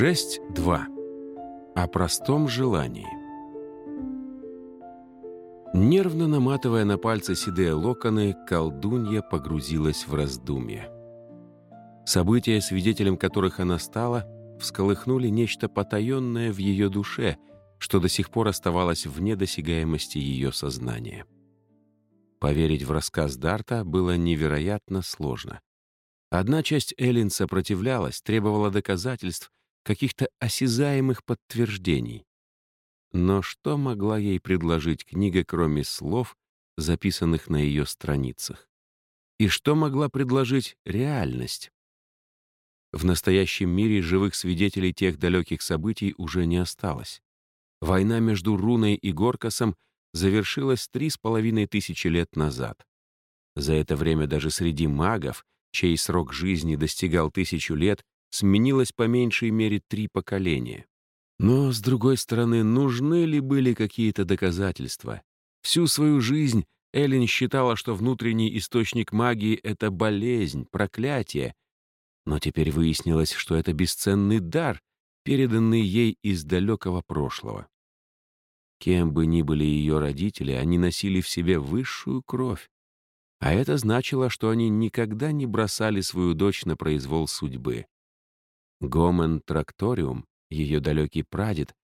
6.2. О простом желании. Нервно наматывая на пальцы седые локоны, колдунья погрузилась в раздумья. События, свидетелем которых она стала, всколыхнули нечто потаенное в ее душе, что до сих пор оставалось вне досягаемости ее сознания. Поверить в рассказ Дарта было невероятно сложно. Одна часть Эллин сопротивлялась, требовала доказательств, каких-то осязаемых подтверждений. Но что могла ей предложить книга, кроме слов, записанных на ее страницах? И что могла предложить реальность? В настоящем мире живых свидетелей тех далеких событий уже не осталось. Война между Руной и Горкасом завершилась три с половиной тысячи лет назад. За это время даже среди магов, чей срок жизни достигал тысячу лет, сменилось по меньшей мере три поколения. Но, с другой стороны, нужны ли были какие-то доказательства? Всю свою жизнь Эллен считала, что внутренний источник магии — это болезнь, проклятие. Но теперь выяснилось, что это бесценный дар, переданный ей из далекого прошлого. Кем бы ни были ее родители, они носили в себе высшую кровь. А это значило, что они никогда не бросали свою дочь на произвол судьбы. Гомен Тракториум, ее далекий прадед,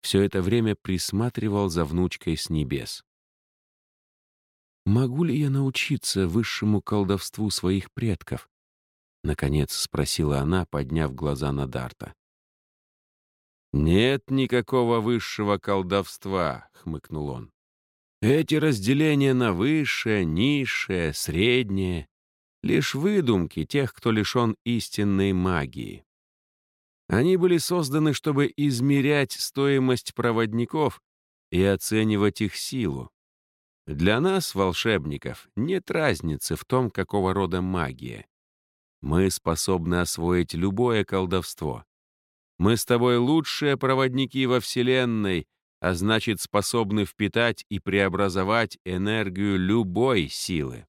все это время присматривал за внучкой с небес. «Могу ли я научиться высшему колдовству своих предков?» — наконец спросила она, подняв глаза на Дарта. «Нет никакого высшего колдовства», — хмыкнул он. «Эти разделения на высшее, низшее, среднее — лишь выдумки тех, кто лишен истинной магии. Они были созданы, чтобы измерять стоимость проводников и оценивать их силу. Для нас, волшебников, нет разницы в том, какого рода магия. Мы способны освоить любое колдовство. Мы с тобой лучшие проводники во Вселенной, а значит, способны впитать и преобразовать энергию любой силы.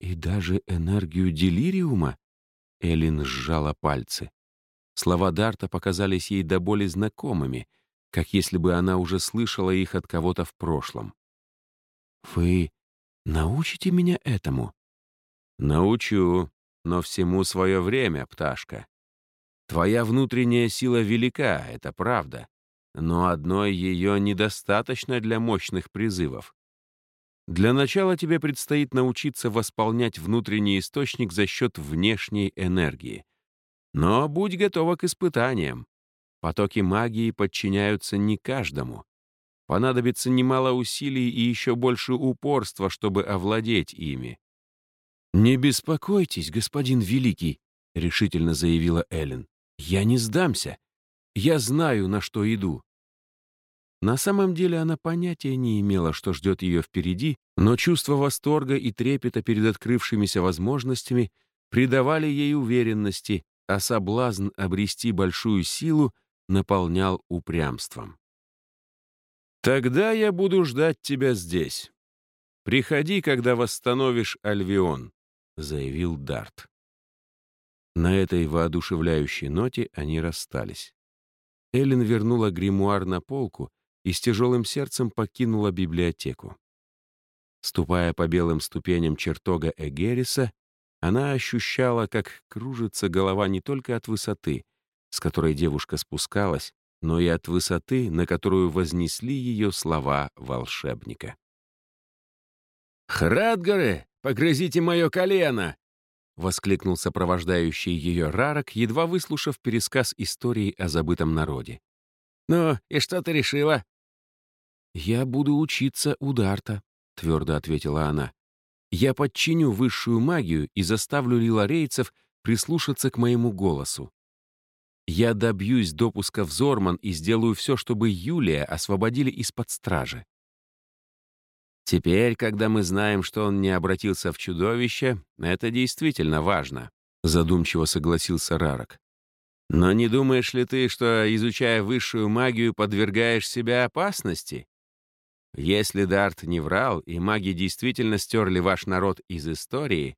«И даже энергию делириума?» Элин сжала пальцы. Слова Дарта показались ей до боли знакомыми, как если бы она уже слышала их от кого-то в прошлом. «Вы научите меня этому?» «Научу, но всему свое время, пташка. Твоя внутренняя сила велика, это правда, но одной ее недостаточно для мощных призывов. Для начала тебе предстоит научиться восполнять внутренний источник за счет внешней энергии. Но будь готова к испытаниям. Потоки магии подчиняются не каждому. Понадобится немало усилий и еще больше упорства, чтобы овладеть ими. «Не беспокойтесь, господин Великий», — решительно заявила Эллен. «Я не сдамся. Я знаю, на что иду». На самом деле она понятия не имела, что ждет ее впереди, но чувство восторга и трепета перед открывшимися возможностями придавали ей уверенности, а соблазн обрести большую силу наполнял упрямством. «Тогда я буду ждать тебя здесь. Приходи, когда восстановишь Альвион», — заявил Дарт. На этой воодушевляющей ноте они расстались. Эллен вернула гримуар на полку и с тяжелым сердцем покинула библиотеку. Ступая по белым ступеням чертога Эгериса, она ощущала, как кружится голова не только от высоты, с которой девушка спускалась, но и от высоты, на которую вознесли ее слова волшебника. «Храдгаре, погрызите мое колено!» — воскликнул сопровождающий ее Рарок, едва выслушав пересказ истории о забытом народе. «Ну, и что ты решила?» «Я буду учиться у Дарта», — твердо ответила она. Я подчиню высшую магию и заставлю лиларейцев прислушаться к моему голосу. Я добьюсь допуска в Зорман и сделаю все, чтобы Юлия освободили из-под стражи. Теперь, когда мы знаем, что он не обратился в чудовище, это действительно важно, задумчиво согласился Рарок. Но не думаешь ли ты, что, изучая высшую магию, подвергаешь себя опасности? Если Дарт не врал, и маги действительно стерли ваш народ из истории,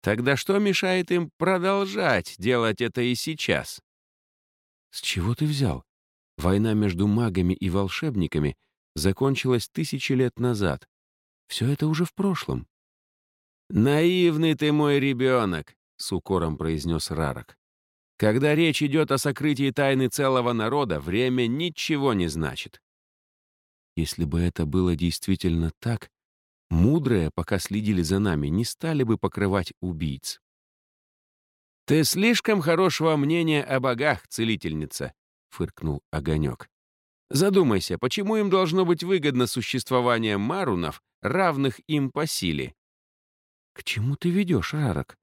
тогда что мешает им продолжать делать это и сейчас? С чего ты взял? Война между магами и волшебниками закончилась тысячи лет назад. Все это уже в прошлом. «Наивный ты мой ребенок», — с укором произнес Рарок. «Когда речь идет о сокрытии тайны целого народа, время ничего не значит». Если бы это было действительно так, мудрые, пока следили за нами, не стали бы покрывать убийц. «Ты слишком хорошего мнения о богах, целительница», — фыркнул Огонек. «Задумайся, почему им должно быть выгодно существование марунов, равных им по силе?» «К чему ты ведешь, Рарок?»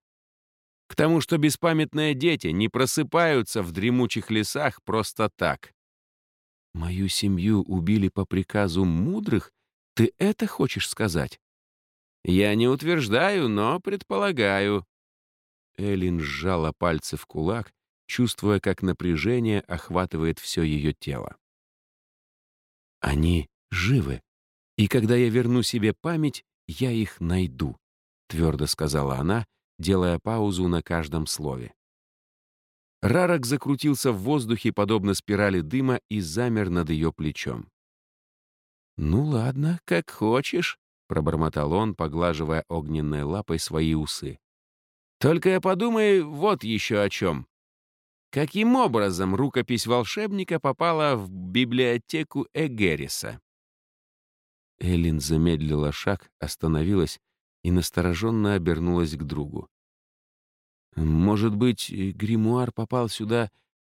«К тому, что беспамятные дети не просыпаются в дремучих лесах просто так». «Мою семью убили по приказу мудрых? Ты это хочешь сказать?» «Я не утверждаю, но предполагаю». Элин сжала пальцы в кулак, чувствуя, как напряжение охватывает все ее тело. «Они живы, и когда я верну себе память, я их найду», — твердо сказала она, делая паузу на каждом слове. Рарок закрутился в воздухе, подобно спирали дыма, и замер над ее плечом. «Ну ладно, как хочешь», — пробормотал он, поглаживая огненной лапой свои усы. «Только я подумай вот еще о чем. Каким образом рукопись волшебника попала в библиотеку Эгериса? Элин замедлила шаг, остановилась и настороженно обернулась к другу. «Может быть, гримуар попал сюда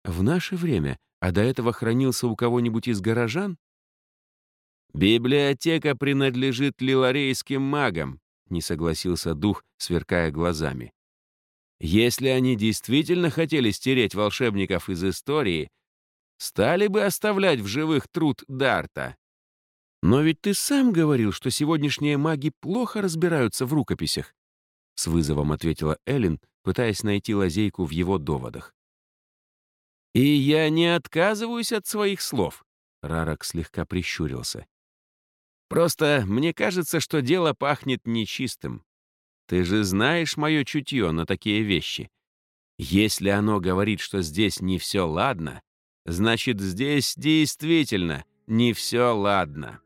в наше время, а до этого хранился у кого-нибудь из горожан?» «Библиотека принадлежит лиларейским магам», — не согласился дух, сверкая глазами. Если они действительно хотели стереть волшебников из истории, стали бы оставлять в живых труд Дарта. Но ведь ты сам говорил, что сегодняшние маги плохо разбираются в рукописях, с вызовом ответила Эллен, пытаясь найти лазейку в его доводах. «И я не отказываюсь от своих слов», — Рарок слегка прищурился. «Просто мне кажется, что дело пахнет нечистым. Ты же знаешь мое чутье на такие вещи. Если оно говорит, что здесь не все ладно, значит, здесь действительно не все ладно.